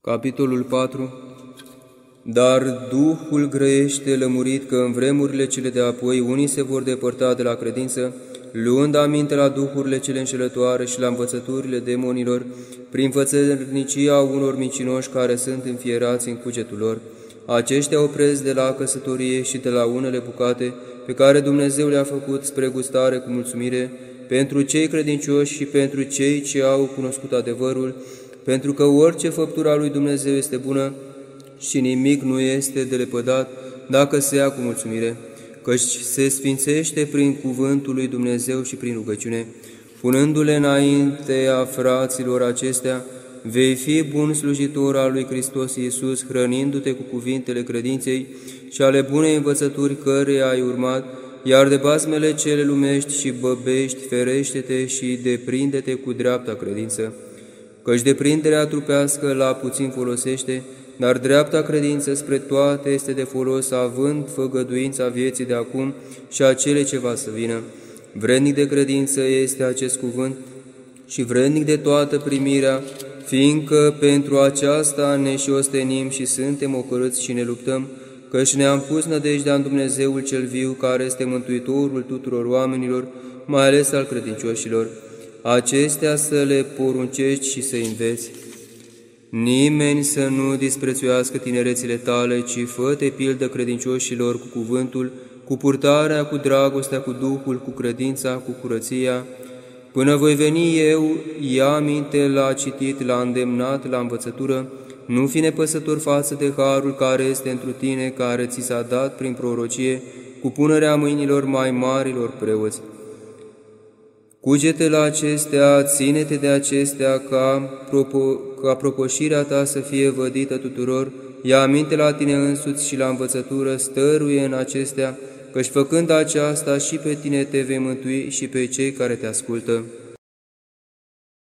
Capitolul 4 Dar Duhul grăiește lămurit că în vremurile cele de apoi unii se vor depărta de la credință, luând aminte la duhurile cele înșelătoare și la învățăturile demonilor, prin fățărnicia unor micinoși care sunt înfierați în cugetul lor. Aceștia opresc de la căsătorie și de la unele bucate pe care Dumnezeu le-a făcut spre gustare cu mulțumire pentru cei credincioși și pentru cei ce au cunoscut adevărul, pentru că orice făptura lui Dumnezeu este bună și nimic nu este de lepădat dacă se ia cu mulțumire, căci se sfințește prin cuvântul lui Dumnezeu și prin rugăciune, punându-le înainte a fraților acestea, vei fi bun slujitor al lui Hristos Iisus, hrănindu-te cu cuvintele credinței și ale bunei învățături care ai urmat, iar de basmele cele lumești și băbești, ferește-te și deprinde-te cu dreapta credință căci deprinderea trupească la puțin folosește, dar dreapta credință spre toate este de folos, având făgăduința vieții de acum și a cele ce va să vină. Vrednic de credință este acest cuvânt și vrednic de toată primirea, fiindcă pentru aceasta ne și ostenim și suntem ocărâți și ne luptăm, căci ne-am pus nădejdea în Dumnezeul cel viu, care este Mântuitorul tuturor oamenilor, mai ales al credincioșilor acestea să le poruncești și să înveți. Nimeni să nu disprețuiască tinerețile tale, ci fă-te pildă credincioșilor cu cuvântul, cu purtarea, cu dragostea, cu Duhul, cu credința, cu curăția. Până voi veni eu, ia minte la citit, la îndemnat, la învățătură, nu fi nepăsător față de harul care este întru tine, care ți s-a dat prin prorocie, cu punerea mâinilor mai marilor preoți. Cugete la acestea, ține-te de acestea ca, propo, ca propoșirea ta să fie vădită tuturor, ia aminte la tine însuți și la învățătură, stăruie în acestea, căci făcând aceasta și pe tine te vei mântui și pe cei care te ascultă.